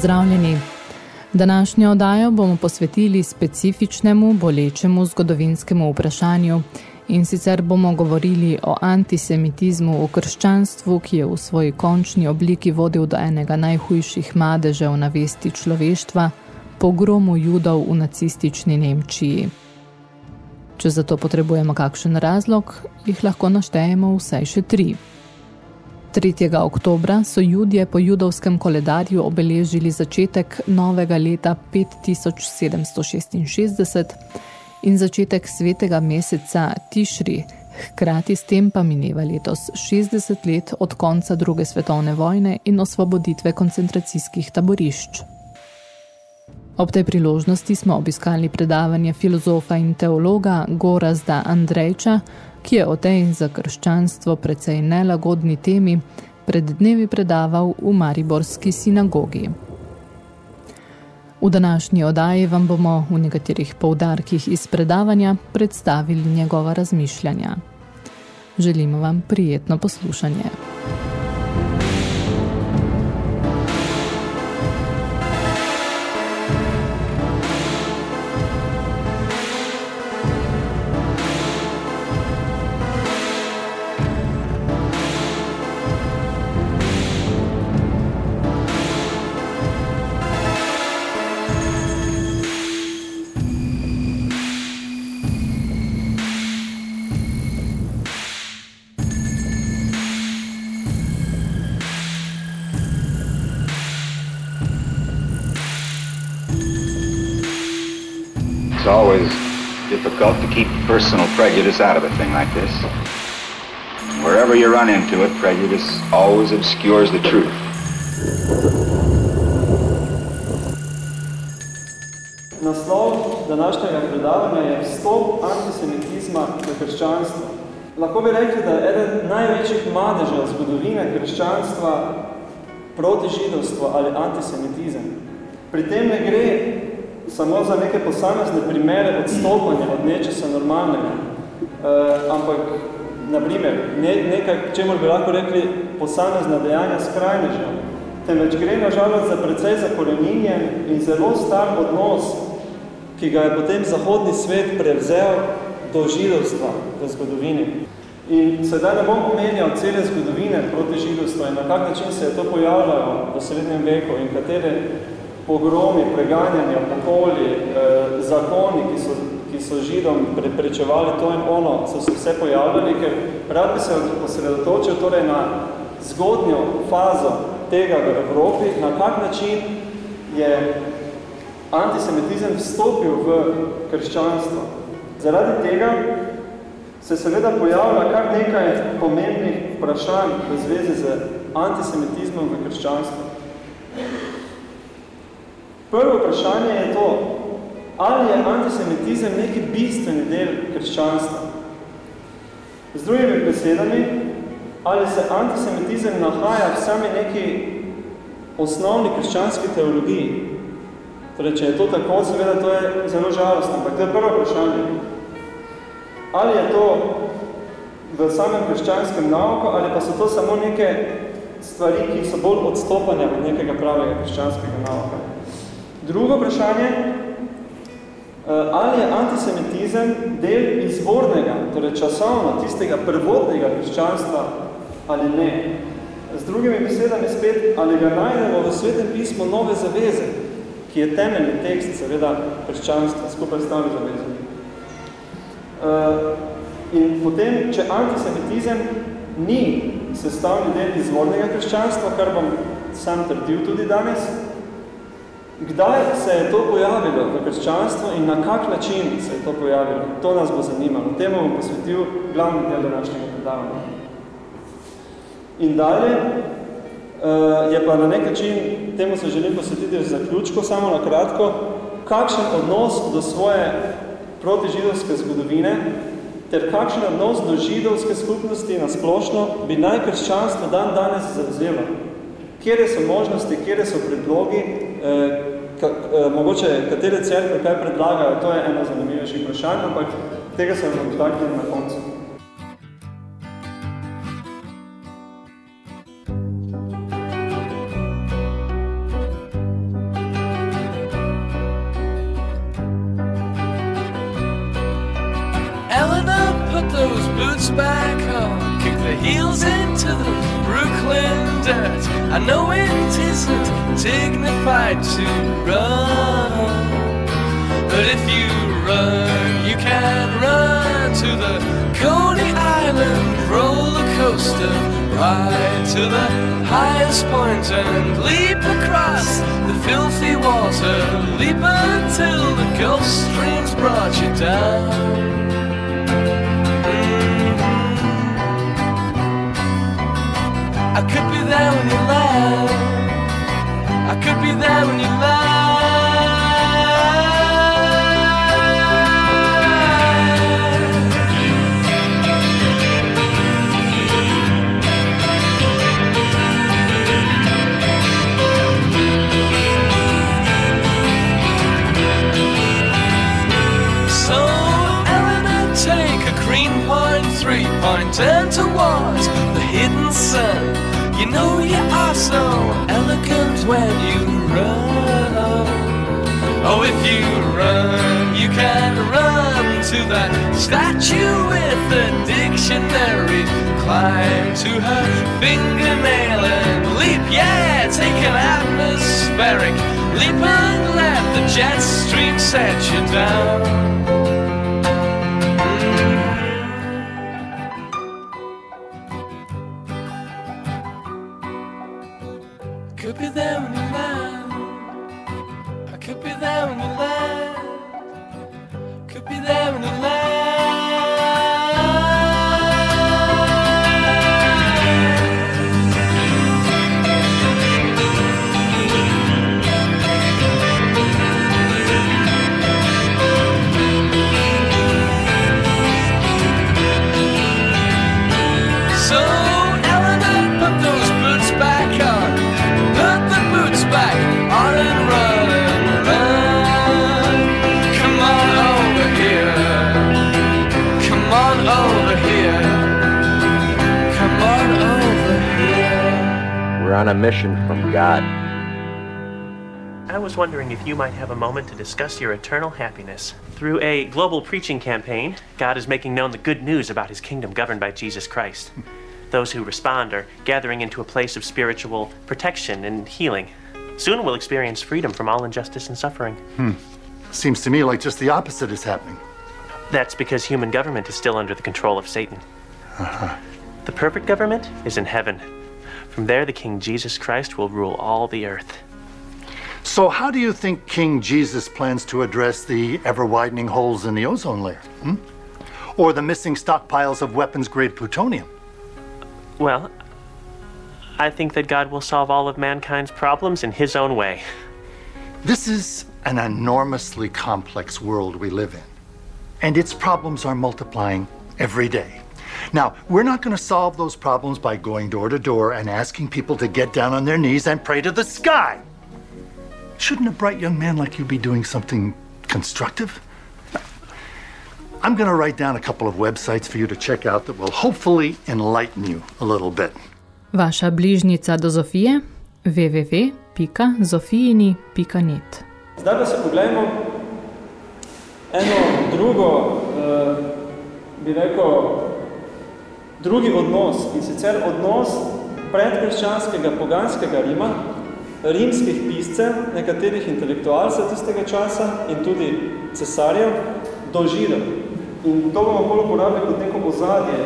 Pozdravljeni. Današnjo oddajo bomo posvetili specifičnemu, bolečemu zgodovinskemu vprašanju in sicer bomo govorili o antisemitizmu v krščanstvu, ki je v svoji končni obliki vodil do enega najhujših madežev na vesti človeštva, pogromu judov v nacistični Nemčiji. Če zato potrebujemo kakšen razlog, jih lahko naštejemo vsaj še tri. 3. oktobra so judje po judovskem koledarju obeležili začetek novega leta 5766 in začetek svetega meseca Tišri, hkrati s tem pa mineva letos 60 let od konca druge svetovne vojne in osvoboditve koncentracijskih taborišč. Ob tej priložnosti smo obiskali predavanje filozofa in teologa Gorazda Andrejča, ki je o tej za krščanstvo precej nelagodni temi pred dnevi predaval v Mariborski sinagogi. V današnji odaji vam bomo v nekaterih poudarkih iz predavanja predstavili njegova razmišljanja. Želimo vam prijetno poslušanje. Difficult to keep personal prejudice out of a thing like this. Wherever you run into it, prejudice always obscures the truth. Naslov današnjega predavanja je Vstop antisemitizma v krščanstvo. Lahko bi rekli, da je eden največjih madežev zgodovine krščanstva proti židovstvo ali antisemitizem. Pri tem ne gre samo za neke posamezne primere odstopanja od nečesa normalnega, uh, ampak, na primer, ne, nekaj, čemu bi lahko rekli posamezna dejanja skrajneža, temveč gre na žalost za precej zakoreninjen in zelo star odnos, ki ga je potem zahodni svet prevzel do židovstva v zgodovini. In sedaj ne bom omenjal cele zgodovine proti židovstvu in na kak način se je to pojavljalo v srednjem veku in katere pogromi, preganjanja, pokoli, eh, zakoni, ki so, ki so židom preprečevali to in ono, so se vse pojavljali, ker rad bi se osredotočil torej na zgodnjo fazo tega v Evropi, na kak način je antisemitizem vstopil v krščanstvo. Zaradi tega se seveda pojavlja kar nekaj pomembnih vprašanj v zvezi z antisemitizmom v krščanstvu. Prvo vprašanje je to, ali je antisemitizem neki bistveni del krščanstva. Z drugimi besedami, ali se antisemitizem nahaja v sami neki osnovni krščanski teologiji. Torej, če je to tako, seveda to je zelo žalostno, ampak to je prvo vprašanje. Ali je to v samem krščanskem nauku, ali pa so to samo neke stvari, ki so bolj odstopanja od nekega pravega krščanskega nauka. Drugo vprašanje, eh, ali je antisemitizem del izvornega, torej časovno, tistega prvotnega krščanstva ali ne. Z drugimi besedami spet, ali ga najdemo v svetem pismu nove zaveze, ki je temeljni tekst, seveda, krščanstva, skupaj s tami zavezami. Eh, in potem, če antisemitizem ni sestavni del izvornega krščanstva, kar bom sam trdil tudi danes, Kdaj se je to pojavilo v krščanstvu in na kak način se je to pojavilo? To nas bo zanimalo. Temu bom posvetil glavni del današnjega predavanja. In dalje uh, je pa na nek način, temu se želim posvetiti v zaključku, samo na kratko, kakšen odnos do svoje protižidovske zgodovine ter kakšen odnos do židovske skupnosti na splošno bi najkrščanstvo dan danes zavzelo. Kjere so možnosti, kjere so predlogi, kak, eh, mogoče katere cerkve kaj predlagajo, to je eno zanimivejših vprašanj, ampak tega se vam dotaknili na koncu. back on, kick the heels into the Brooklyn dirt. I know it isn't dignified to run, but if you run, you can run to the Coney Island roller coaster, ride to the highest point and leap across the filthy water, leap until the Gulf Streams brought you down. There when you land. I could be there when you land. So, Eleanor, take a green point, three point, turn towards the hidden sun. You know you are so elegant when you run. Oh, if you run, you can run to that statue with the dictionary. Climb to her fingernail and leap. Yeah, take an atmospheric leap and let the jet stream set you down. Could be there in the night. A mission from God. I was wondering if you might have a moment to discuss your eternal happiness. Through a global preaching campaign, God is making known the good news about his kingdom governed by Jesus Christ. Those who respond are gathering into a place of spiritual protection and healing. Soon we'll experience freedom from all injustice and suffering. Hmm. Seems to me like just the opposite is happening. That's because human government is still under the control of Satan. Uh-huh. The perfect government is in heaven, from there, the King Jesus Christ will rule all the earth. So, how do you think King Jesus plans to address the ever widening holes in the ozone layer? Hmm? Or the missing stockpiles of weapons grade plutonium? Well, I think that God will solve all of mankind's problems in his own way. This is an enormously complex world we live in, and its problems are multiplying every day. Now, we're not going to solve those problems by going door to door and asking people to get down on their knees and pray to the sky. Shouldn't a bright young man like you be doing something constructive? I'm going to write down a couple of websites for you to check out that will hopefully enlighten you a little bit. Vaša bližnica do Zofije www.zofijini.net Zdaj pa se pogledamo eno drugo, uh, bi rekel, drugi odnos in sicer odnos predkrščanskega poganskega Rima, rimskih piscev, nekaterih intelektualcev tistega časa in tudi cesarjev do židov. In to bomo bolj uporabili kot neko ozadje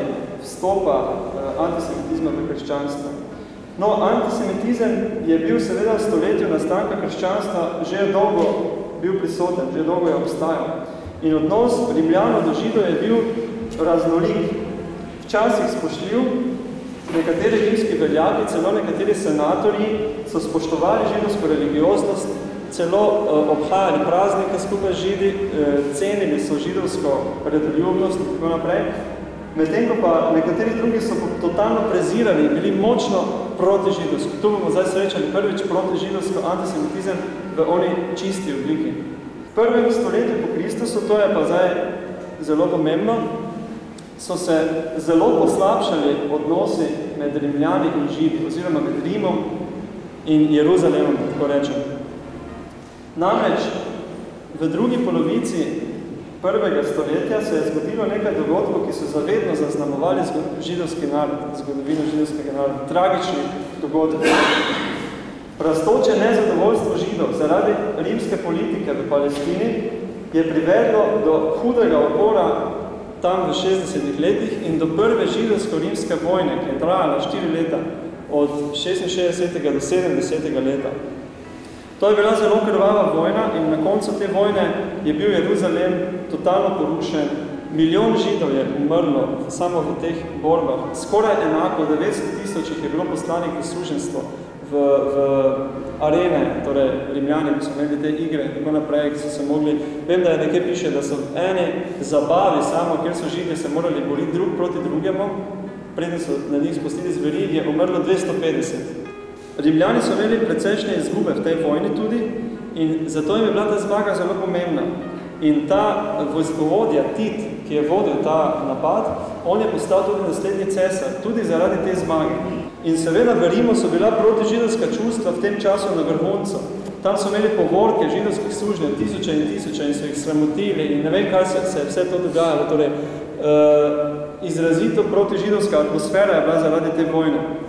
vstopa uh, antisemitizma v krščanstvo. No, antisemitizem je bil seveda v stoletju nastanka krščanstva že dolgo bil prisoten, že dolgo je obstajal. In odnos Rimljano do Židov je bil raznolik. Včasih spoštljiv, nekateri rimski veljaki, celo nekateri senatorji so spoštovali židovsko religioznost, celo uh, obhajali praznike skupaj židi, uh, cenili so židovsko redoljubnost in tako naprej. Medtem pa nekateri drugi so totalno prezirali bili močno proti židovsko. Tu bomo zdaj srečali prvič proti židovsko antisemitizem v oni čisti obliki. V prvem stoletju po Kristusu, to je pa zdaj zelo pomembno, so se zelo poslabšali odnosi med Rimljani in Židi, oziroma med Rimom in Jeruzalemom, tako rečem. Namreč v drugi polovici prvega stoletja se je zgodilo nekaj dogodkov, ki so zavedno zaznamovali židovski narod, zgodovino židovskega naroda, tragični dogodki. Rastoče nezadovoljstvo židov zaradi rimske politike v Palestini je privedlo do hudega opora tam v 60 letih in do prve židovsko-rimske vojne, ki je trajala 4 leta, od 66. do 70. leta. To je bila zelo krvava vojna in na koncu te vojne je bil Jeruzalem totalno porušen. Milijon židov je umrlo samo v teh borbah. Skoraj enako, 900 tisoč je bilo poslanih v služenstvo v, v arene, torej Rimljani, ko so imeli te igre in tako naprej, ki so se mogli, vem, da je nekaj piše, da so v eni zabavi samo, kjer so židje se morali boriti drug proti drugemu, predtem so na njih spustili zveri, je umrlo 250. Rimljani so imeli precejšnje izgube v tej vojni tudi in zato jim je bila ta zmaga zelo pomembna. In ta vojskovodja Tit, ki je vodil ta napad, on je postal tudi naslednji cesar, tudi zaradi te zmage. In seveda v Rimu so bila protižidovska čustva v tem času na vrhuncu. Tam so imeli povorke židovskih služnjev, tisoče in tisoče in so jih sramotili in ne vem, kaj se, se vse to dogajalo. Torej, uh, izrazito protižidovska atmosfera je bila zaradi te vojne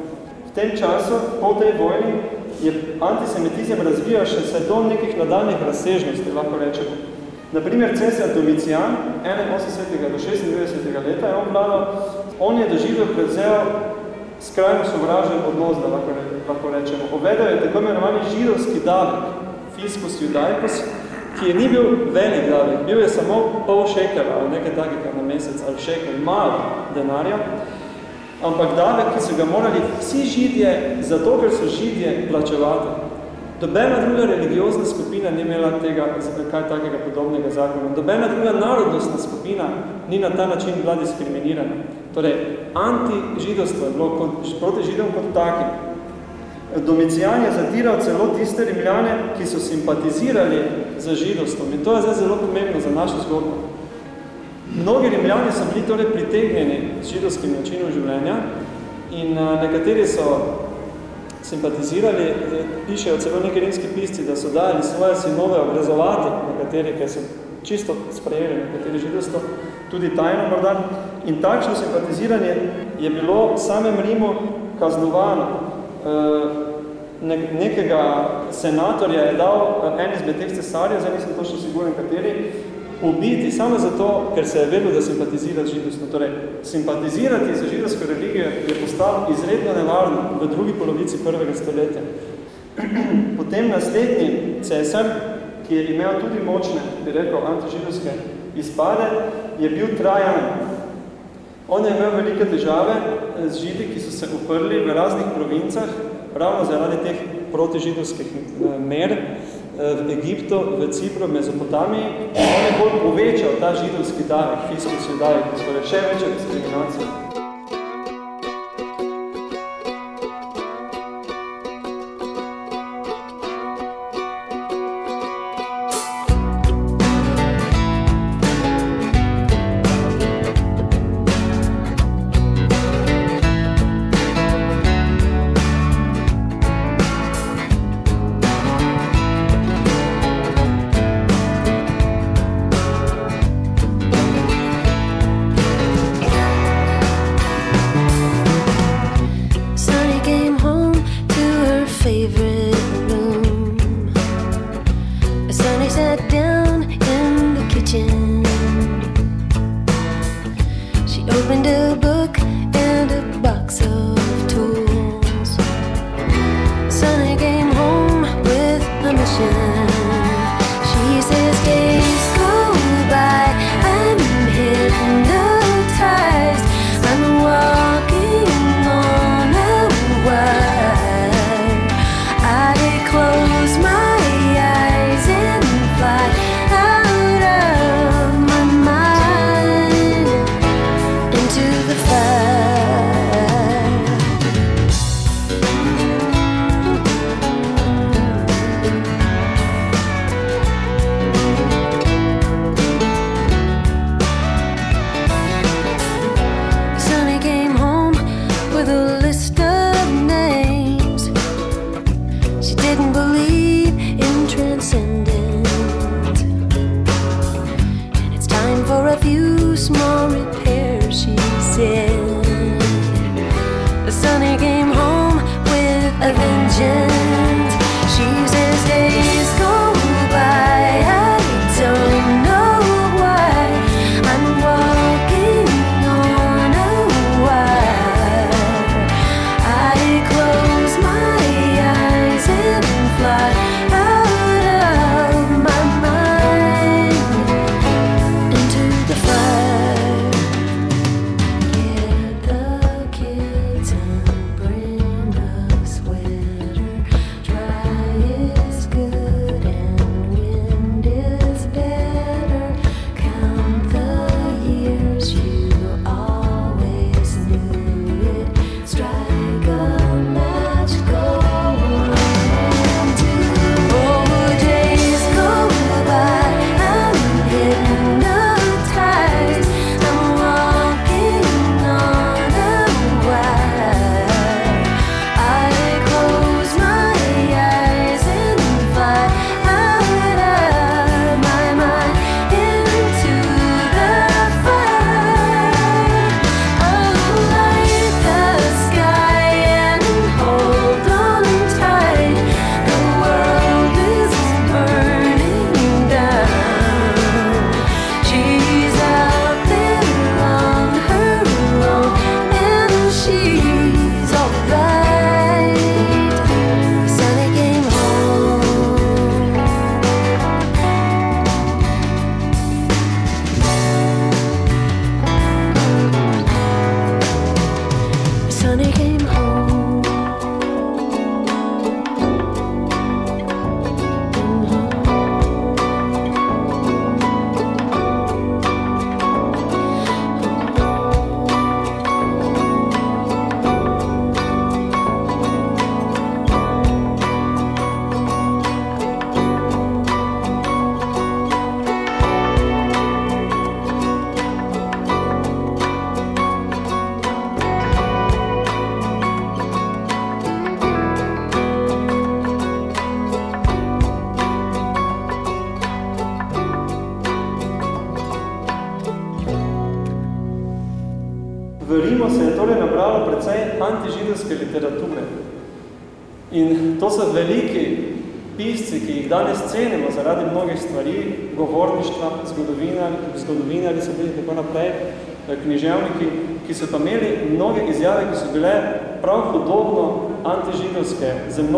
tem času, po tej vojni, je antisemitizem razvijal še se do nekih nadaljnih razsežnosti, lahko rečemo. Naprimer, cesar Domician, 81. do 96. leta je on vladal, on je doživel prevzel skrajno sovražen odnos, da lahko, lahko rečemo. Uvedel je tako imenovani židovski davek, fiskus judaicus, ki je ni bil velik davek, bil je samo pol šekera ali nekaj takega na mesec ali šeker, malo denarja, ampak davek, ki so ga morali vsi židje, zato ker so židje plačevati. Dobena druga religiozna skupina ni imela tega, kaj takega podobnega zakona. Dobena druga narodnostna skupina ni na ta način bila diskriminirana. Torej, anti-židovstvo je bilo kot, proti židom kot takim. Domicijan je zatiral celo tiste rimljane, ki so simpatizirali za židovstvom. In to je zdaj zelo pomembno za našo zgodbo. Mnogi rimljani so bili torej pritegnjeni s židovskim načinom življenja in uh, nekateri so simpatizirali, pišejo celo neki rimski pisci, da so dali svoje sinove obrazovati, nekateri, ki so čisto sprejeli nekateri židovstvo, tudi tajno morda. In takšno simpatiziranje je bilo samem Rimu kaznovano. Uh, ne, nekega senatorja je dal en izmed teh cesarjev, zdaj nisem točno siguren kateri, ubiti samo zato, ker se je vedel, da simpatizira z židovstvom. Torej, simpatizirati za židovsko religijo je postalo izredno nevarno v drugi polovici prvega stoletja. Potem naslednji cesar, ki je imel tudi močne, bi rekel, antižidovske izpade, je bil Trajan. On je imel velike težave z židi, ki so se uprli v raznih provincah, ravno zaradi teh protižidovskih eh, mer, v Egiptu, v Cipru, Mezopotamiji, on je bolj povečal ta židovski davek, fiskus judaj, torej še večja diskriminacija.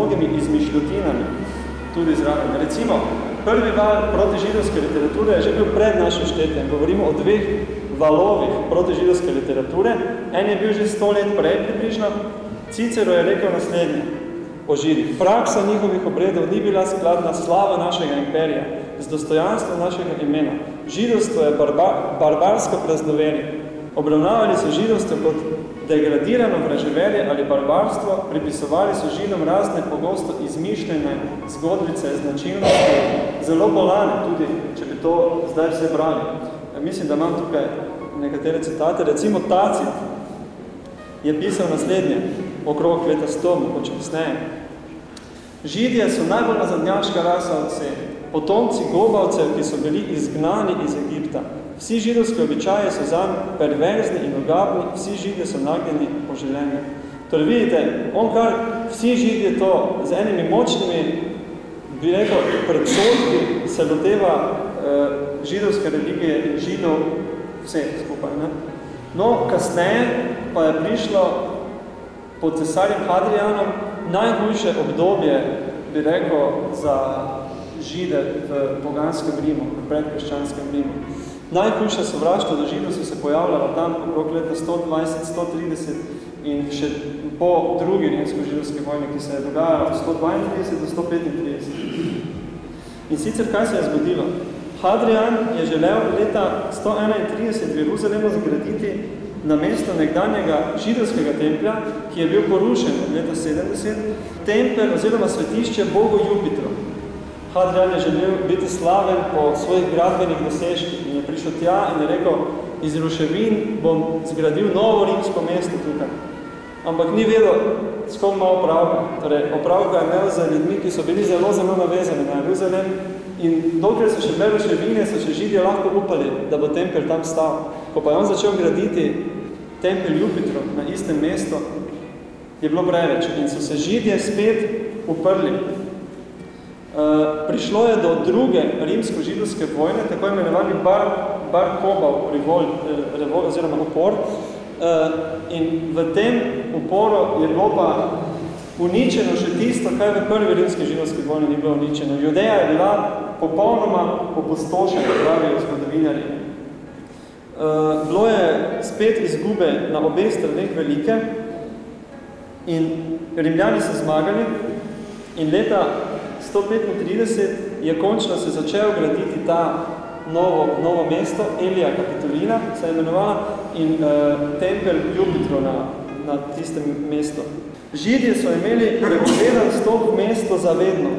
Mnogimi izmišljotinami tudi zraven. Recimo, prvi val protižidovske literature je že bil pred našim štetjem. Govorimo o dveh valovih protižidovske literature. En je bil že sto let prej približno. Cicero je rekel naslednje o židih. Praksa njihovih obredov ni bila skladna slava našega imperija, z dostojanstvom našega imena. Židovstvo je barba, barbarsko praznoverje. Obravnavali so židovstvo kot degradirano vraževelje ali barbarstvo, pripisovali so židom razne pogosto izmišljene zgodbice, značilnosti, zelo bolane tudi, če bi to zdaj vse brali. Mislim, da imam tukaj nekatere citate. Recimo Tacit je pisal naslednje, okrog leta 100, mogoče kasneje. Židije so najbolj nazadnjaška rasa od vse, potomci gobavcev, ki so bili izgnani iz Egipta. Vsi židovski običaje so zanj perverzni in ogabni, vsi židje so nagnjeni po življenju. Torej vidite, on kar vsi židje to z enimi močnimi, bi rekel, predsodki se loteva eh, židovske religije in židov vse skupaj. Ne? No, kasneje pa je prišlo pod cesarjem Hadrianom najhujše obdobje, bi rekel, za žide v poganskem Rimu, v predkrščanskem Rimu. Najhujša sovraštva do židov so se pojavljala tam okrog leta 120, 130 in še po drugi rimsko-židovski vojni, ki se je dogajala od 132 do 135. In sicer kaj se je zgodilo? Hadrian je želel leta 131 v Jeruzalemu zgraditi na mesto nekdanjega židovskega templja, ki je bil porušen od leta 70, tempel oziroma svetišče Bogu Jupitru. Hadrian je želel biti slaven po svojih gradbenih dosežkih in je prišel tja in je rekel, iz ruševin bom zgradil novo rimsko mesto tukaj. Ampak ni vedel, s kom ima opravka. Torej, opravka je imel za ljudmi, ki so bili zelo, zelo navezani na Jeruzalem in dokler so še bile ruševine, so še židje lahko upali, da bo tempel tam stal. Ko pa je on začel graditi tempel Jupitru na istem mestu, je bilo preveč in so se židje spet uprli prišlo je do druge rimsko-židovske vojne, tako imenovani bar, bar Kobal revol, eh, revol, oziroma upor. Uh, in v tem uporu je bilo pa uničeno še tisto, kaj v prvi rimski židovski vojni ni bilo uničeno. Judeja je bila popolnoma opustošena, pravijo zgodovinari. Uh, bilo je spet izgube na obe straneh velike in rimljani so zmagali in leta 135 je končno se začel graditi ta novo, novo mesto, Elija Kapitolina, se je imenovala, in uh, tempel Jupitro na, na tistem mestu. Židje so imeli prepovedan stop mesto zavedno.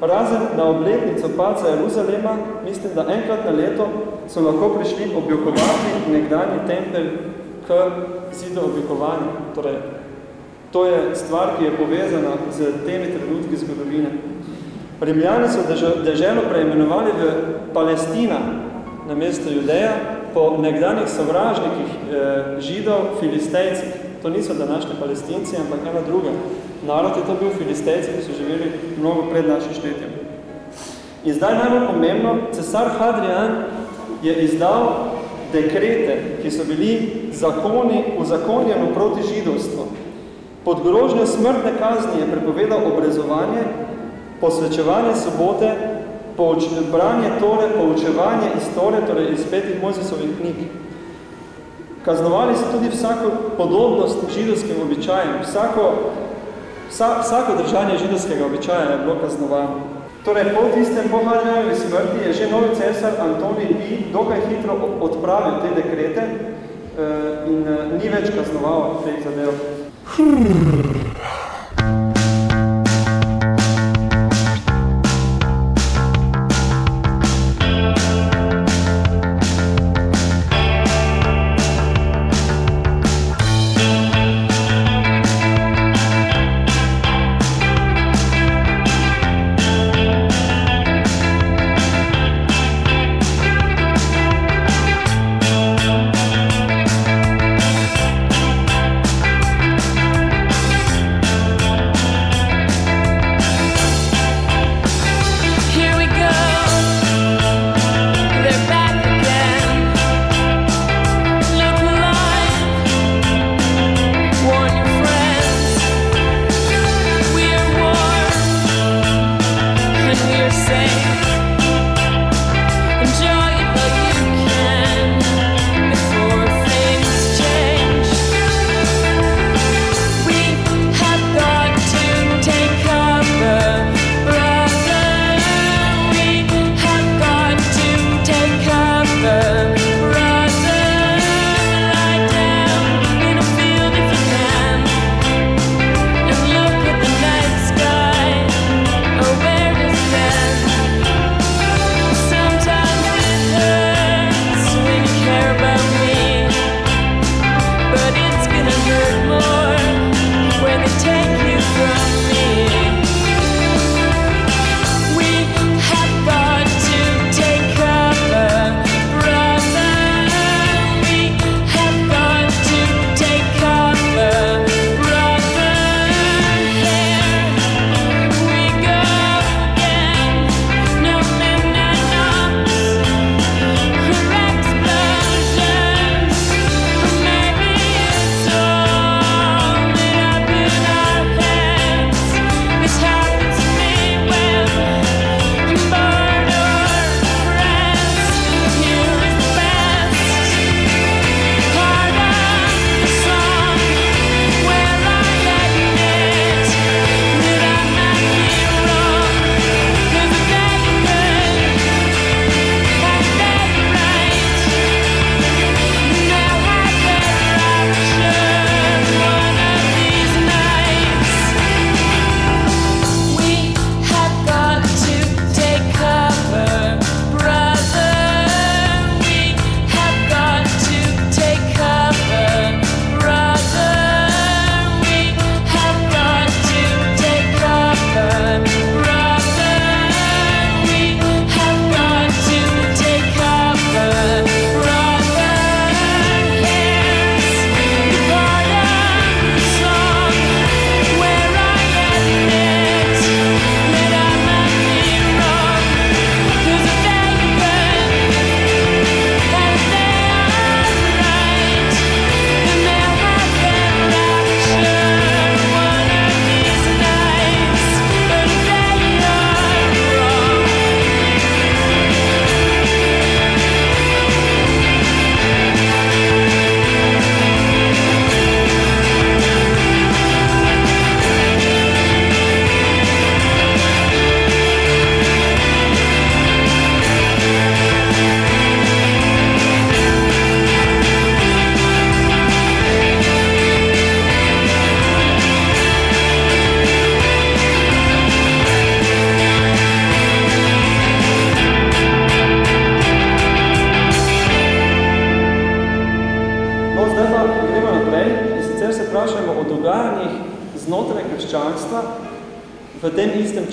Razen na obletnico paca Jeruzalema, mislim, da enkrat na leto so lahko prišli objokovati nekdanji tempel k zidu objokovanju. Torej, to je stvar, ki je povezana z temi trenutki zgodovine. Rimljani so deželo preimenovali v Palestina na mesto Judeja po nekdanjih sovražnikih eh, židov, filistejcih. To niso današnji palestinci, ampak ena druga. Narod je to bil filistejci, ki so živeli mnogo pred našim štetjem. In zdaj najbolj pomembno, cesar Hadrian je izdal dekrete, ki so bili zakoni uzakonjeno proti židovstvu. Pod grožnjo smrtne kazni je prepovedal obrezovanje posvečevanje sobote, pouč, branje tore, poučevanje iz tore, torej iz petih Mojzesovih knjig. Kaznovali so tudi vsako podobnost židovskim običajem. Vsako, vsa, vsako držanje židovskega običaja je bilo kaznovano. Torej, po tistem pohadnjavi smrti je že novi cesar Antonij Pi dokaj hitro odpravil te dekrete uh, in uh, ni več kaznoval teh zadev. dogajanjih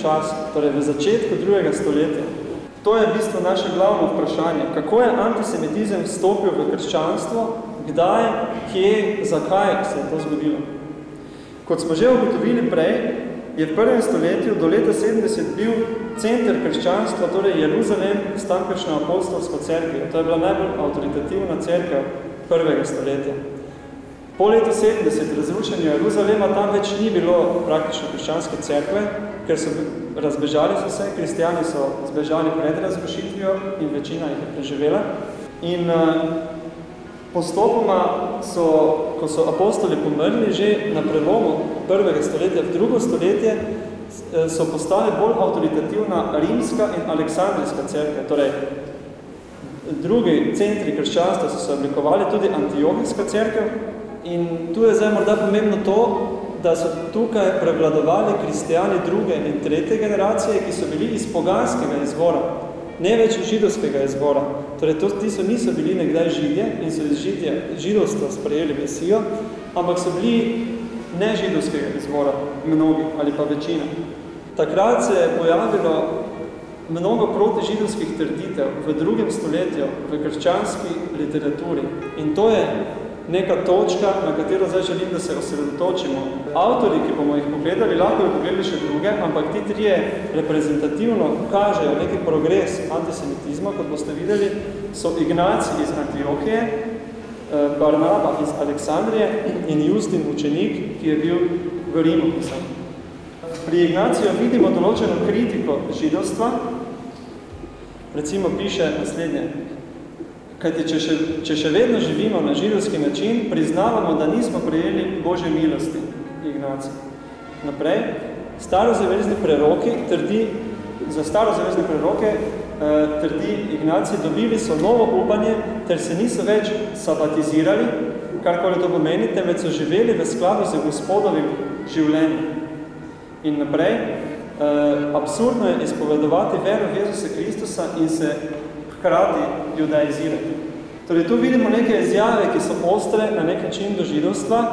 času, torej v začetku drugega stoletja. To je v bistvu naše glavno vprašanje. Kako je antisemitizem vstopil v krščanstvo, kdaj, kje, zakaj se je to zgodilo? Kot smo že ugotovili prej, je v prvem stoletju do leta 70 bil center krščanstva, torej Jeruzalem, s tamkajšnjo apostolsko cerkvijo. To je bila najbolj avtoritativna cerkev prvega stoletja. Po letu 70 razrušenja Jeruzalema tam več ni bilo praktično krščanske cerkve, ker so razbežali so se, kristijani so zbežali pred razrušitvijo in večina jih je preživela. In uh, postopoma so, ko so apostoli pomrli, že na prelomu prvega stoletja v drugo stoletje, eh, so postale bolj avtoritativna rimska in aleksandrijska cerkev. Torej, drugi centri krščanstva so se oblikovali, tudi antiohijska cerkev, In tu je zdaj morda pomembno to, da so tukaj prevladovali kristijani druge in tretje generacije, ki so bili iz poganskega izvora, ne več židovskega izvora. Torej, to, ti so niso bili nekdaj židje in so iz židje, židovstva sprejeli mesijo, ampak so bili nežidovskega izvora, mnogi ali pa večina. Takrat se je pojavilo mnogo protižidovskih trditev v drugem stoletju v krščanski literaturi. In to je neka točka, na katero zdaj želim, da se osredotočimo. Avtori, ki bomo jih pogledali, lahko bi pogledali še druge, ampak ti trije reprezentativno kažejo neki progres antisemitizma, kot boste videli, so Ignaci iz Antiohije, eh, Barnaba iz Aleksandrije in Justin učenik, ki je bil v Rimu pisan. Pri Ignaciju vidimo določeno kritiko židovstva, recimo piše naslednje, Kajti, če še, če še vedno živimo na židovski način, priznavamo, da nismo prejeli Božje milosti, Ignaci. Naprej, starozavezni preroki trdi, za starozavezne preroke eh, trdi Ignaci, dobili so novo upanje, ter se niso več sabatizirali, karkoli to pomeni, temveč so živeli v skladu z gospodovim življenjem. In naprej, eh, absurdno je izpovedovati vero v Jezusa Kristusa in se hkrati judaizirati. Torej, tu vidimo neke izjave, ki so ostre na nek način do židovstva,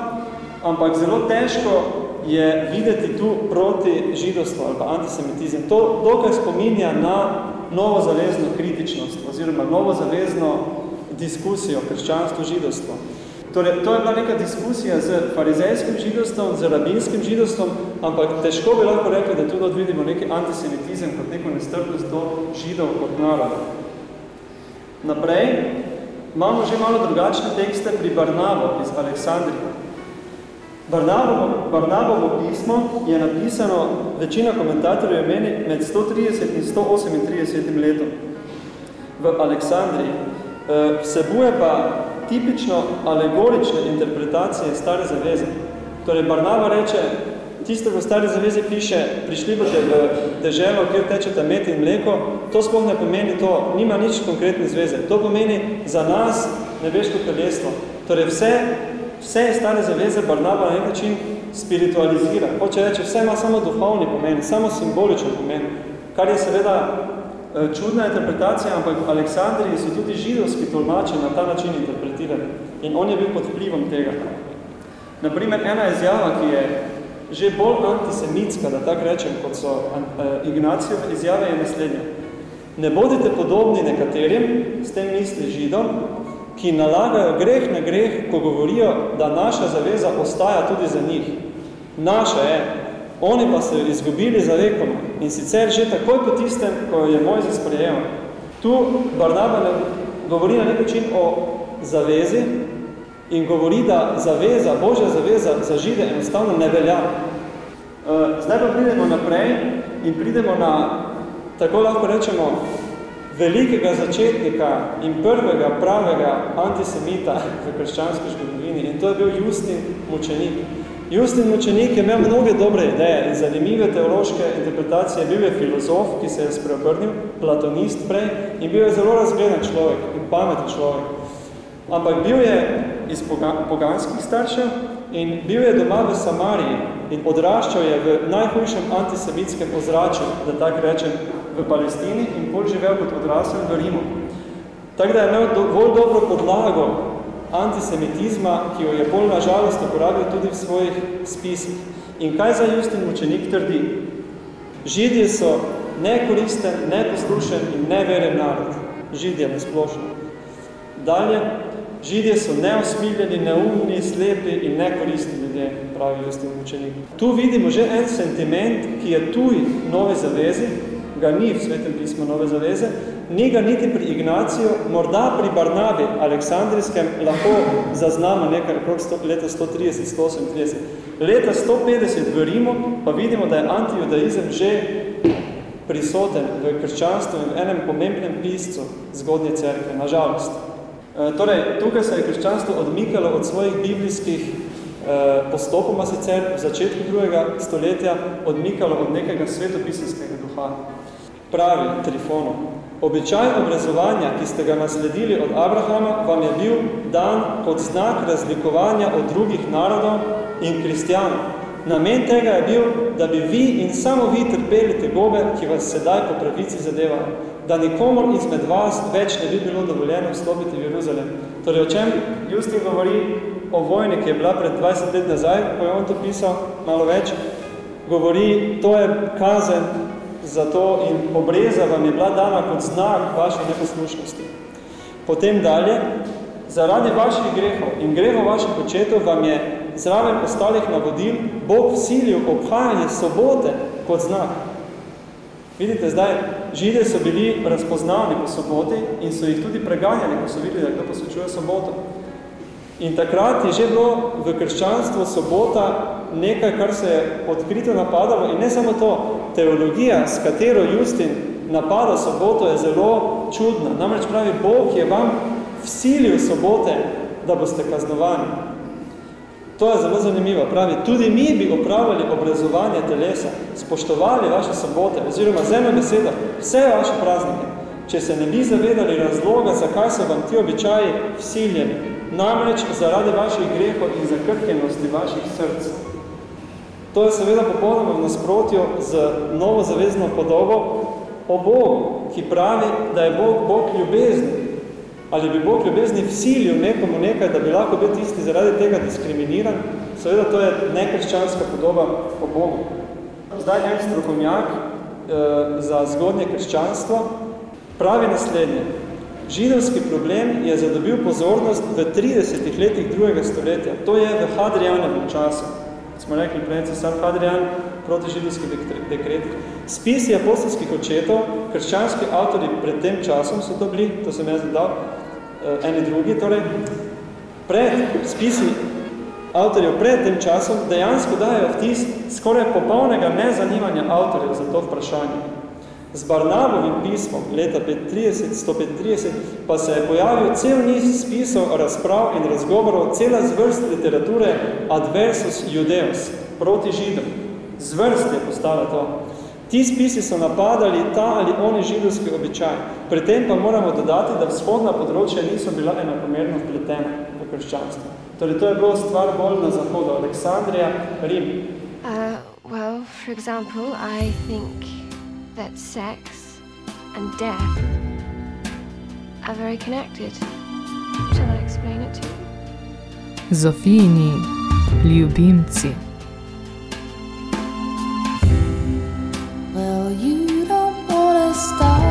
ampak zelo težko je videti tu proti židovstvu ali pa antisemitizem. To dokaj spominja na novozavezno kritičnost oziroma novozavezno diskusijo krščanstvo židovstvo. Torej, to je bila neka diskusija z farizejskim židovstvom, z rabinskim židovstvom, ampak težko bi lahko rekli, da tudi vidimo neki antisemitizem kot neko nestrpnost do židov kot naroda. Naprej imamo že malo drugačne tekste pri Barnabo iz Aleksandrije. Barnabovo, Barnabovo pismo je napisano, večina komentatorjev je meni, med 130 in 138 letom v Aleksandriji. Eh, vsebuje pa tipično alegorične interpretacije stare zaveze. Torej, Barnaba reče, tisto, ko stari zavezi piše, prišli bote v deželo, kjer tečete met in mleko, to sploh ne pomeni to, nima nič konkretne zveze. To pomeni za nas nebeško kraljestvo. Torej vse, vse stare zaveze Barnaba na nek način spiritualizira. Hoče reče, vse ima samo duhovni pomen, samo simboličen pomen, kar je seveda eh, čudna interpretacija, ampak v Aleksandriji so tudi židovski tolmači na ta način interpretirani. In on je bil pod vplivom tega. Naprimer, ena izjava, ki je že bolj antisemitska, da tak rečem, kot so uh, Ignacijove izjave, je naslednja. Ne bodite podobni nekaterim, s tem misli židom, ki nalagajo greh na greh, ko govorijo, da naša zaveza ostaja tudi za njih. Naša je. Oni pa se izgubili za vekom in sicer že takoj po tistem, ko je Mojzes sprejel. Tu Barnaba govori na nek način o zavezi, in govori, da zaveza, Božja zaveza za žide enostavno ne velja. Eh, zdaj pa pridemo naprej in pridemo na, tako lahko rečemo, velikega začetnika in prvega pravega antisemita v krščanski zgodovini in to je bil Justin Mučenik. Justin Mučenik je imel mnoge dobre ideje in zanimive teološke interpretacije. Bil je filozof, ki se je spreobrnil, platonist prej in bil je zelo razgledan človek in pameten človek. Ampak bil je iz poganskih staršev in bil je doma v Samariji in odraščal je v najhujšem antisemitskem ozračju, da tak rečem, v Palestini in bolj živel kot odrasel v Rimu. Tako da je imel dovolj dobro podlago antisemitizma, ki jo je bolj nažalost uporabil tudi v svojih spisih. In kaj za Justin učenik trdi? Židje so nekoristen, neposlušen in neveren narod. Židje nesplošno. Dalje, Židje so neosmiljeni, neumni, slepi in nekoristni ljudje, pravi Justin učenik. Tu vidimo že en sentiment, ki je tuj nove zavezi, ga ni v svetem pismu nove zaveze, ni ga niti pri Ignaciju, morda pri Barnabi, Aleksandrijskem, lahko zaznamo nekaj okrog leta 130, 138. Leta 150 v Rimu pa vidimo, da je antijudaizem že prisoten v krščanstvu in v enem pomembnem piscu zgodnje cerkve, nažalost. E, torej, tukaj se je krščanstvo odmikalo od svojih biblijskih e, postopoma sicer v začetku drugega stoletja odmikalo od nekega svetopisanskega duha. Pravi Trifono, običaj obrazovanja, ki ste ga nasledili od Abrahama, vam je bil dan kot znak razlikovanja od drugih narodov in kristjanov. Namen tega je bil, da bi vi in samo vi trpeli te gobe, ki vas sedaj po pravici zadevajo, da nikomor izmed vas več ne bi bilo dovoljeno vstopiti v Jeruzalem. Torej, o čem Justin govori o vojni, ki je bila pred 20 let nazaj, ko je on to pisal malo več, govori, to je kazen za to in obreza vam je bila dana kot znak vaše neposlušnosti. Potem dalje, zaradi vaših grehov in grehov vaših očetov vam je zraven ostalih navodil Bog vsilil obhajanje sobote kot znak. Vidite, zdaj, žide so bili razpoznani po soboti in so jih tudi preganjali, ko so videli, da kdo posvečuje soboto. In takrat je že bilo v krščanstvu sobota nekaj, kar se je odkrito napadalo in ne samo to, teologija, s katero Justin napada soboto, je zelo čudna. Namreč pravi, Bog je vam vsilil sobote, da boste kaznovani. To je zelo zanimivo. Pravi, tudi mi bi opravili obrazovanje telesa, spoštovali vaše sobote, oziroma zemljo beseda, vse vaše praznike, če se ne bi zavedali razloga, zakaj so vam ti običaji vsiljeni, namreč zaradi vaših grehov in zakrhjenosti vaših src. To je seveda popolnoma v nasprotju z novozavezno podobo o Bogu, ki pravi, da je Bog Bog ljubezni, ali bi Bog ljubezni vsilil nekomu nekaj, da bi lahko bil tisti zaradi tega diskriminiran, seveda to je nekrščanska podoba o Bogu. Zdaj en strokovnjak eh, za zgodnje krščanstvo pravi naslednje. Židovski problem je zadobil pozornost v 30 letih drugega stoletja. To je v Hadrijanovem času. Smo rekli prej, sam Hadrijan proti židovskih dekretih. Spisi apostolskih očetov, krščanski avtori pred tem časom so to bili, to sem jaz dodal, eni drugi, torej pred spisi avtorjev pred tem časom dejansko dajo vtis skoraj popolnega nezanimanja avtorjev za to vprašanje. Z Barnabovim pismom leta 135 pa se je pojavil cel niz spisov, razprav in razgovorov, cela zvrst literature adversus judeus, proti židom. Zvrst je postala to. Ti spisi so napadali ta ali oni židovski običaj. Pri tem pa moramo dodati, da vzhodna področja niso bila enakomerno vpletena v krščanstvo. Torej, to je bilo stvar bolj na zahodu. Aleksandrija, Rim. Uh, well, for example, I think that sex and death are very connected. Shall I explain it to you? Zofijini ljubimci. you don't wanna stop.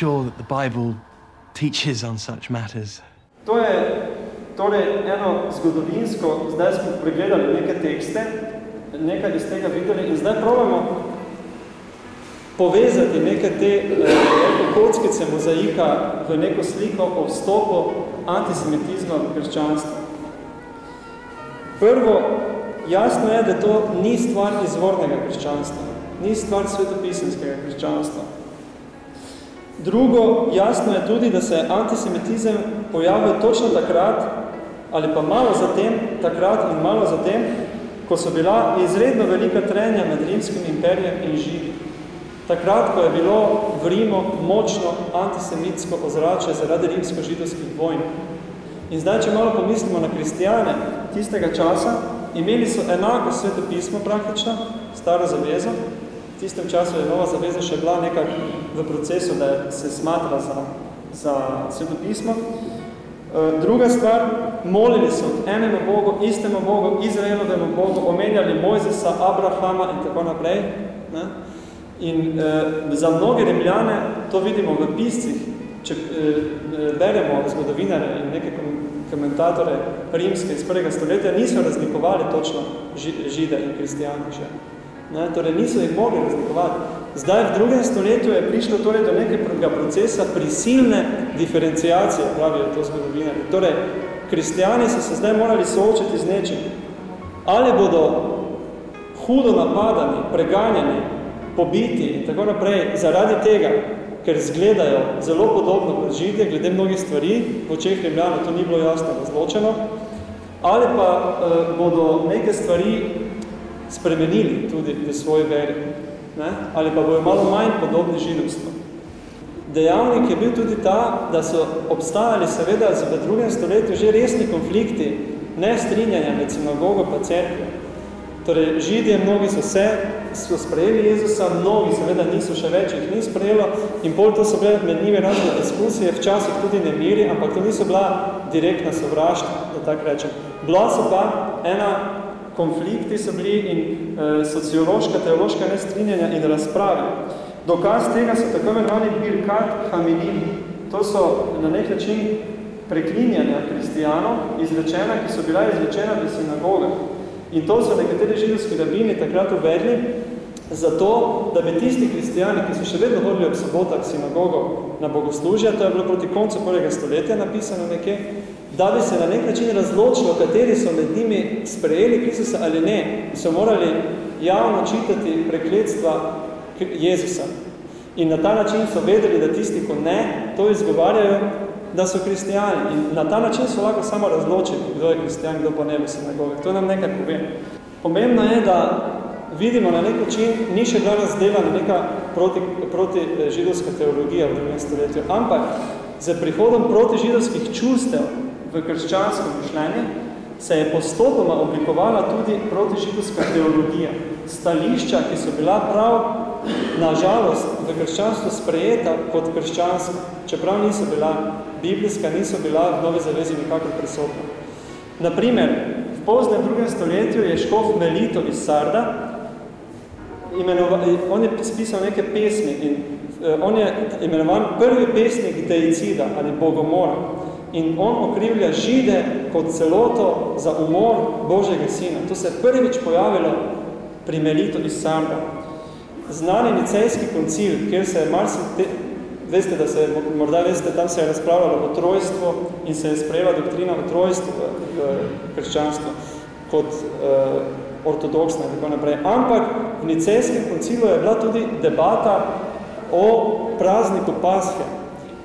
Sure that the Bible teaches on such matters. To je torej eno zgodovinsko, zdaj smo pregledali neke tekste, nekaj iz tega videli in zdaj probamo povezati neke te eh, kockice mozaika v neko sliko o vstopu antisemitizma v krščanstvo. Prvo, jasno je, da to ni stvar izvornega krščanstva, ni stvar svetopisenskega krščanstva. Drugo, jasno je tudi, da se je antisemitizem pojavil točno takrat, ali pa malo zatem, takrat in malo zatem, ko so bila izredno velika trenja med rimskim imperijem in živi. Takrat, ko je bilo v Rimu močno antisemitsko ozračje zaradi rimsko-židovskih vojn. In zdaj, če malo pomislimo na kristijane tistega časa, imeli so enako sveto pismo praktično, staro zavezo. V tistem času je nova zaveza še bila nekak v procesu, da se smatra za, za sveto pismo. E, druga stvar, molili so enemu Bogu, istemu Bogu, Izraelovemu Bogu, omenjali Mojzesa, Abrahama in tako naprej. Ne? In eh, za mnoge rimljane, to vidimo v piscih, če eh, beremo zgodovinare in neke komentatore rimske iz prvega stoletja, niso razlikovali točno žide in kristijane še. Ne, torej niso jih mogli razlikovati. Zdaj v drugem stoletju je prišlo torej do nekega procesa prisilne diferenciacije, pravijo to zgodovinari. Torej, kristijani so se zdaj morali soočiti z nečim. Ali bodo hudo napadani, preganjani, pobiti in tako naprej, zaradi tega, ker zgledajo zelo podobno kot židje, glede mnogih stvari, v očeh Rimljana to ni bilo jasno razločeno, ali pa eh, bodo neke stvari spremenili tudi v svoji veri, ne? ali pa bojo malo manj podobni židovstvo. Dejavnik je bil tudi ta, da so obstajali seveda v drugem stoletju že resni konflikti, ne strinjanja med sinagogo pa cerkvijo. Torej, židje, mnogi so se, so sprejeli Jezusa, mnogi seveda niso še več, jih ni sprejelo in pol to so bile med njimi razne diskusije, včasih tudi nemiri, ampak to niso bila direktna sovraštva, da tako rečem. Bila so pa ena konflikti so bili in e, sociološka, teološka nestrinjanja in razprave. Dokaz tega so tako imenovani birkat haminim. To so na nek način preklinjanja kristijanov, izrečena, ki so bila izrečena v sinagogah. In to so nekateri židovski rabini takrat uvedli, zato, da bi tisti kristijani, ki so še vedno hodili ob sobotah sinagogo na bogoslužja, to je bilo proti koncu prvega stoletja napisano nekje, da bi se na nek način razločilo, kateri so med njimi sprejeli Kristusa ali ne, so morali javno čitati prekletstva Jezusa. In na ta način so vedeli, da tisti, ko ne, to izgovarjajo, da so kristijani. In na ta način so lahko samo razločili, kdo je kristijan, kdo pa ne v sinagogi. To nam nekaj pove. Pomembno je, da vidimo na nek način, ni še bila razdelana neka proti, proti eh, židovska teologija v drugem stoletju, ampak za prihodom proti židovskih čustev v krščansko mišljenje se je postopoma oblikovala tudi proti židovska teologija. Stališča, ki so bila prav na žalost v krščanstvu sprejeta kot krščansko, čeprav niso bila biblijska, niso bila v Novi zavezi nikakor prisotna. Naprimer, v poznem drugem stoletju je škof Melito iz Sarda, imenova, on je spisal neke pesmi in eh, on je imenovan prvi pesnik deicida ali bogomora in on okrivlja žide kot celoto za umor Božjega sina. To se je prvič pojavilo pri Melito iz Sarda znani nicejski koncil, kjer se je marsi, te, veste, da se, morda veste, tam se je razpravljalo o trojstvu in se je sprejela doktrina o trojstvu v, v krščanstvu kot uh, ortodoksna in tako naprej. Ampak v nicejskem koncilu je bila tudi debata o prazniku Pashe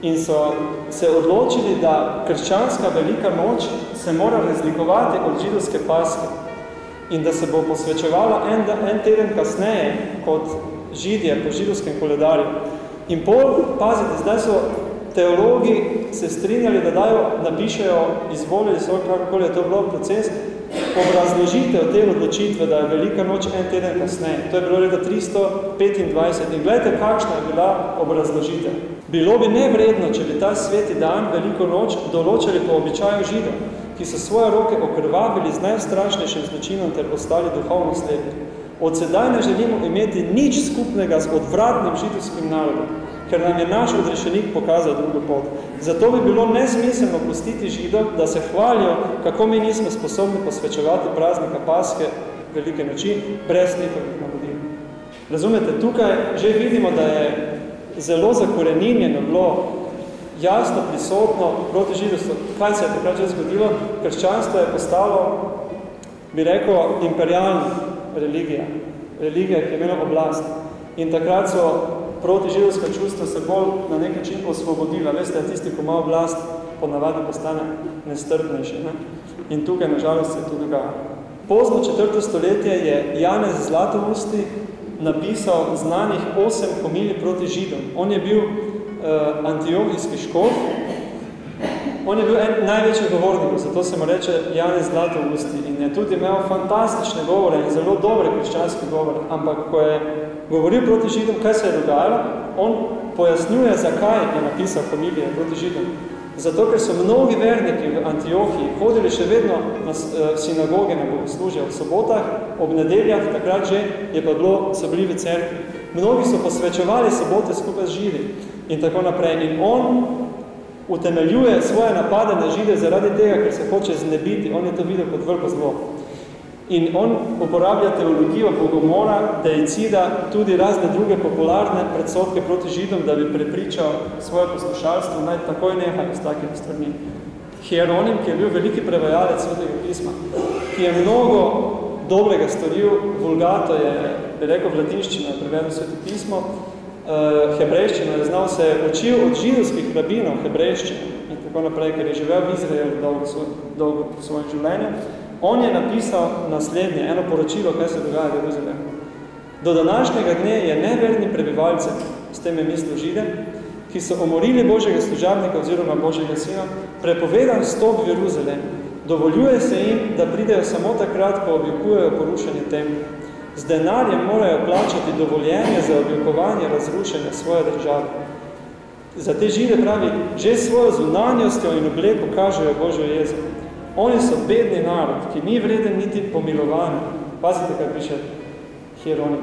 in so se odločili, da krščanska velika noč se mora razlikovati od židovske paske in da se bo posvečevala en, en teden kasneje kot židje po židovskem koledarju. In pol, pazite, zdaj so teologi se strinjali, da dajo, napišejo, izvolili so, kakokoli je to bilo proces, obrazložitev te odločitve, da je velika noč en teden kasneje. To je bilo leta 325. In gledajte, kakšna je bila obrazložitev. Bilo bi nevredno, če bi ta sveti dan, veliko noč, določili po običaju židov, ki so svoje roke okrvavili z najstrašnejšim zločinom ter ostali duhovno slepi. Od sedaj ne želimo imeti nič skupnega s odvratnim židovskim narodom, ker nam je naš odrešenik pokazal drugo pot. Zato bi bilo nesmiselno pustiti židov, da se hvalijo, kako mi nismo sposobni posvečevati praznika Paske velike noči brez njihovih navodil. Razumete, tukaj že vidimo, da je zelo zakoreninjeno bilo jasno prisotno proti židovstvu. Kaj se je takrat že zgodilo? Krščanstvo je postalo, bi rekel, imperialna religija. Religija, ki je imela oblast. In takrat so proti židovska čustva se bolj na nek način osvobodila. Veste, tisti, ko ima oblast, ponavadi postane nestrpnejši. Ne? In tukaj, nažalost, se to dogaja. Pozno četrto stoletje je Janez Zlatousti napisal znanih osem homilij proti židom. On je bil uh, antiohijski škol, on je bil en največji govornik, zato se mu reče Janez Zlatousti in je tudi imel fantastične govore in zelo dobre krščanske govore, ampak ko je govoril proti židom, kaj se je dogajalo, on pojasnjuje, zakaj je napisal homilije proti židom. Zato, ker so mnogi verniki v Antiohiji hodili še vedno na sinagoge, na bogoslužje v sobotah, ob nedeljah, takrat že je pa bilo, so bili v cerkvi. Mnogi so posvečevali sobote skupaj z židi in tako naprej. In on utemeljuje svoje napade na žide zaradi tega, ker se hoče znebiti. On je to videl kot veliko zlo. In on uporablja teologijo Bogomora, deicida, tudi razne druge popularne predsotke proti židom, da bi prepričal svoje poslušalstvo, naj takoj nehajo s takimi stvarmi. Hieronim, ki je bil veliki prevajalec svetega pisma, ki je mnogo dobrega storil, vulgato je, bi rekel, v latinščino je prevedel sveto pismo, uh, hebrejščino je znal se učil od židovskih rabinov hebrejščino in tako naprej, ker je živel v Izraelu dolgo, dolgo svojem življenju. On je napisal naslednje, eno poročilo, kaj se dogaja v Jeruzalemu. Do današnjega dne je neverni prebivalce, s tem je mislil žide, ki so omorili Božjega služabnika oziroma Božjega sina, prepovedan stop v Jeruzalem. Dovoljuje se jim, da pridejo samo takrat, ko objekujejo porušenje temlja. Z denarjem morajo plačati dovoljenje za objekovanje razrušenja svoje države. Za te žide pravi, že svojo zunanjostjo in obleko kažejo Božjo jezo. Oni so bedni narod, ki ni vreden niti pomilovanja. Pazite, kaj piše Hieronim.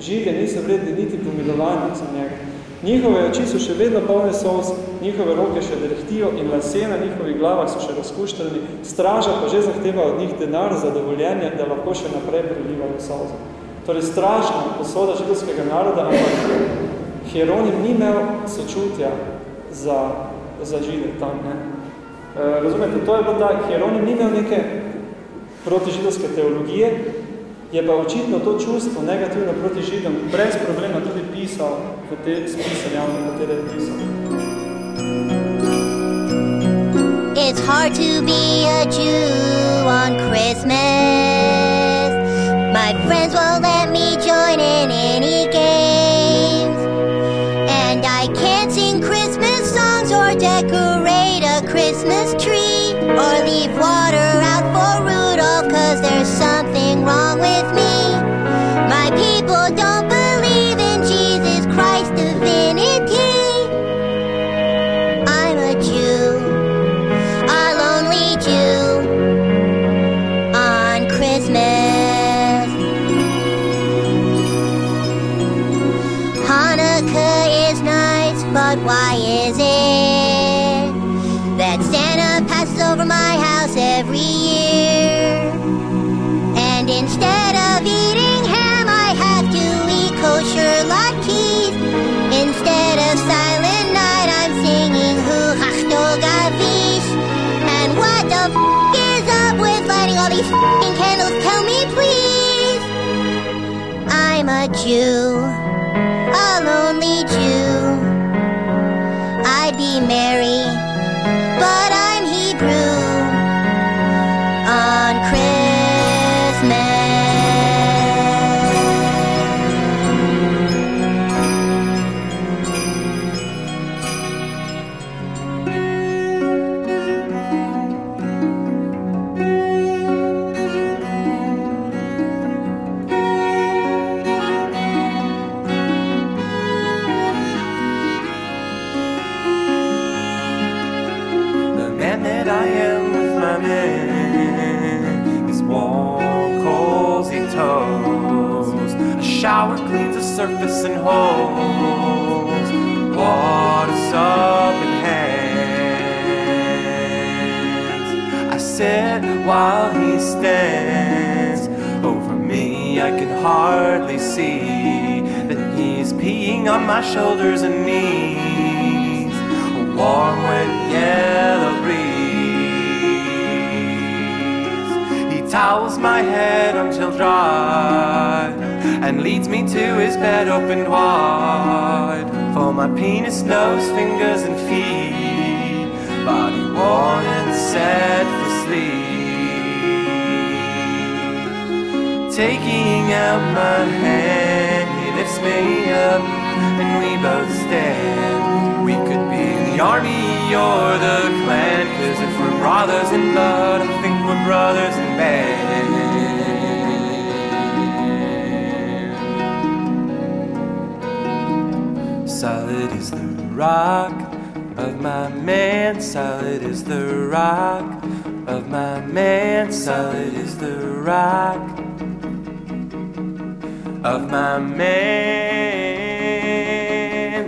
Žide niso vredni niti pomilovanja za njega. Njihove oči so še vedno polne solz, njihove roke še drehtijo in lase na njihovih glavah so še razkuštrani, straža pa že zahteva od njih denar za dovoljenje, da lahko še naprej prilivajo solze. Torej, strašna posoda židovskega naroda, ampak Hieronim ni imel sočutja za, za žide tam, ne? Eh, razumete, to je bilo tak, Hieronim ni imel neke protižidovske teologije, je pa očitno to čustvo negativno proti židom brez problema tudi pisal v te spise javne, katere je pisal. It's hard to be a Jew on Christmas. My friends will live. See that he's peeing on my shoulders and knees. A warm, wet, yellow breeze. He towels my head until dry and leads me to his bed opened wide for my penis, nose, fingers, and feet, body worn and set for sleep. Taking out my hand, he lifts me up, and we both stand. We could be the army or the clan, cause if we're brothers in blood, I think we're brothers in bed. Solid is the rock of my man, solid is the rock of my man, solid is the rock of my man,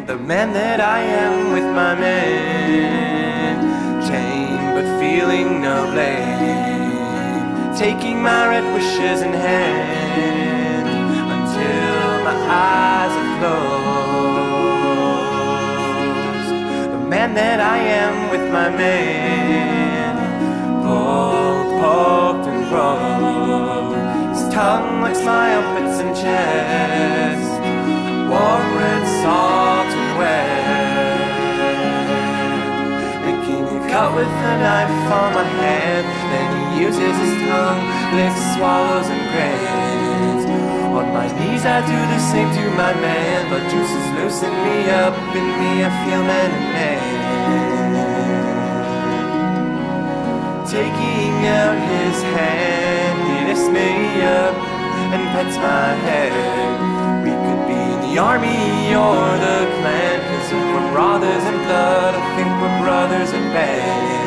the man that I am with my man, chained but feeling no blame, taking my red wishes in hand until my eyes are closed The man that I am with my man. Poked, poked, and probed. Tongue licks my armpits and chest. Warm red salt and wet. Making a cut with a knife on my hand. Then he uses his tongue, licks, swallows, and grants. On my knees I do the same to my man, but juices loosen me up in me. I feel man and man. Taking out his hand, lifts me up and pets my head. We could be the army or the clan, cause if we're brothers in blood, I think we're brothers in bed.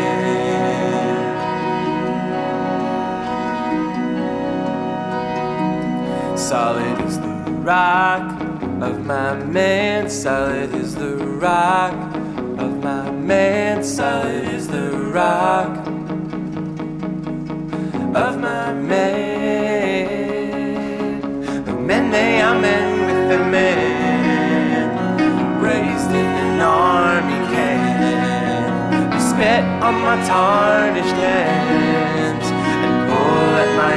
Solid is the rock of my man, solid is the rock of my man, solid is the rock on my tarnished hands and pull at my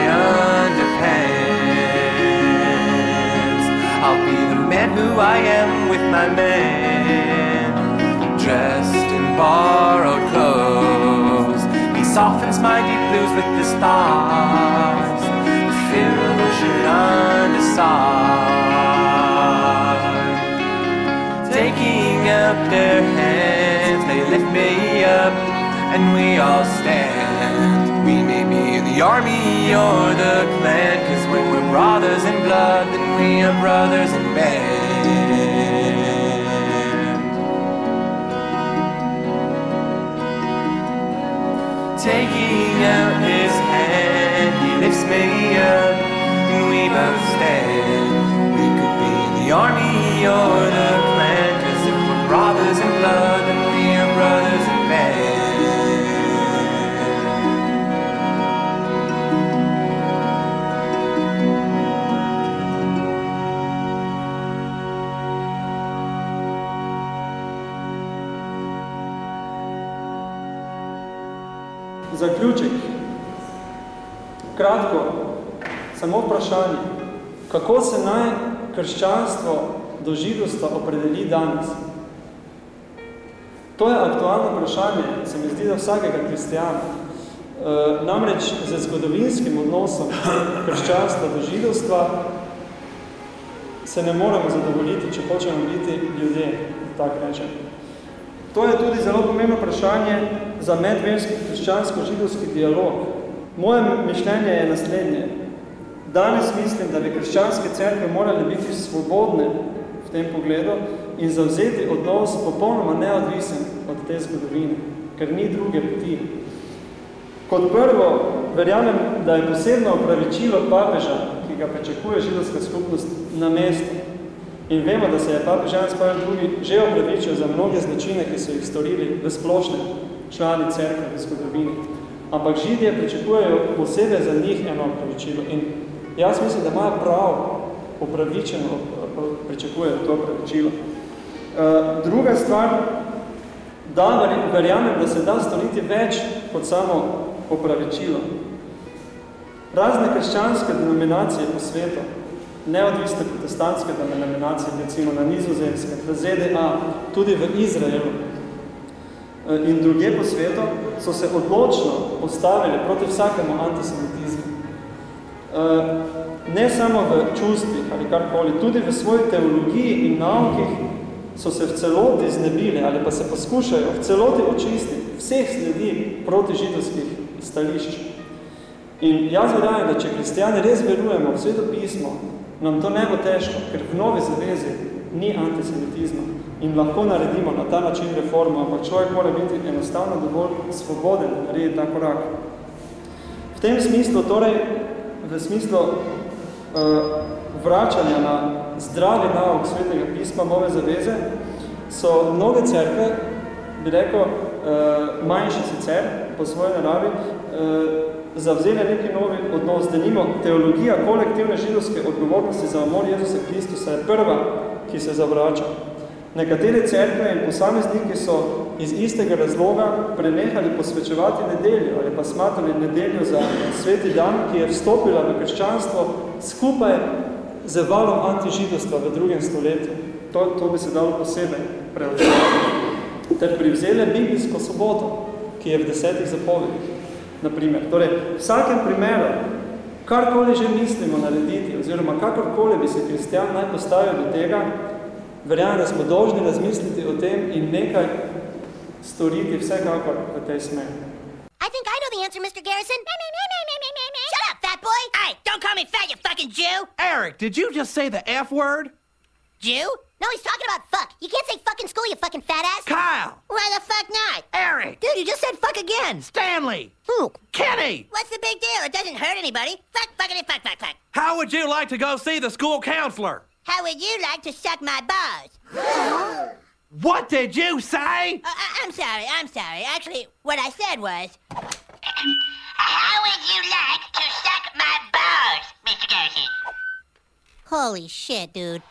underpants. I'll be the man who I am with my man, dressed in borrowed clothes. He softens my deep blues with the stars, the fear of ocean. Taking up their hands, they lift me up, and we all stand. We may be the army or the clan, cause when we're brothers in blood, then we are brothers in band. Taking out his hand, he lifts me up, and we both stand. We could be the army or the clan, cause if we're brothers in blood, Zaključek. Kratko, samo vprašanje. Kako se naj krščanstvo do židovstva opredeli danes? To je aktualno vprašanje, se mi zdi, da vsakega kristijana. E, namreč z zgodovinskim odnosom krščanstva do židovstva se ne moramo zadovoljiti, če hočemo biti ljudje, tak rečem. To je tudi zelo pomembno vprašanje za medverski krščansko-židovski dialog. Moje mišljenje je naslednje. Danes mislim, da bi krščanske cerkve morali biti svobodne v tem pogledu in zavzeti odnos popolnoma neodvisen od te zgodovine, ker ni druge poti. Kot prvo, verjamem, da je posebno opravičilo papeža, ki ga pričakuje židovska skupnost na mestu. In vemo, da se je papež Janez Pavel II že opravičil za mnoge zločine, ki so jih storili v splošne člani cerkve v zgodovini. Ampak židije pričakujejo posebej za njih eno opravičilo. In jaz mislim, da imajo prav opravičeno pričakujejo to opravičilo. Uh, druga stvar, da verjamem, da se da storiti več kot samo opravičilo. Razne krščanske denominacije po svetu, neodvisne protestantske denominacije, recimo na nizozemske, v ZDA, tudi v Izraelu in druge po svetu, so se odločno postavili proti vsakemu antisemitizmu. Eh, ne samo v čustvih ali karkoli, tudi v svoji teologiji in naukih so se v celoti znebili ali pa se poskušajo v celoti očistiti vseh sledi proti židovskih stališč. In jaz verjamem, da če kristijani res verujemo v sveto pismo, nam to ne bo težko, ker v novi zavezi ni antisemitizma in lahko naredimo na ta način reformo, ampak človek mora biti enostavno dovolj svoboden, da naredi ta korak. V tem smislu, torej, v smislu uh, vračanja na zdravi nauk svetega pisma, nove zaveze, so mnoge cerkve, bi rekel, uh, manjše sicer, po svoji naravi, uh, zavzeli neki novi odnos, da nimo teologija kolektivne židovske odgovornosti za amor Jezusa Kristusa je prva, ki se zavrača. Nekatere cerkve in posamezniki so iz istega razloga prenehali posvečevati nedeljo ali pa smatrali nedeljo za sveti dan, ki je vstopila v krščanstvo skupaj z valom antižidovstva v drugem stoletju. To, to bi se dalo posebej preočevati. Ter privzele biblijsko soboto, ki je v desetih zapovedih naprimer. Torej, v vsakem primeru, karkoli že mislimo narediti, oziroma kakorkoli bi se kristijan naj postavil do tega, verjamem, da smo dolžni razmisliti o tem in nekaj storiti vsekakor v tej smeri. I think I know the answer, Mr. Garrison. Shut up, fat boy! Hey, don't call me fat, you fucking Jew! Eric, did you just say the F word? Jew? No, he's talking about fuck. You can't say fucking school, you fucking fat ass. Kyle! Why the fuck not? Eric! Dude, you just said fuck again. Stanley! Who? Kenny! What's the big deal? It doesn't hurt anybody. Fuck, fuckity, fuck, fuck, fuck. How would you like to go see the school counselor? How would you like to suck my balls? What did you say? Uh, I- I'm sorry, I'm sorry. Actually, what I said was... How would you like to suck my balls, Mr. Garrison? Holy shit, dude.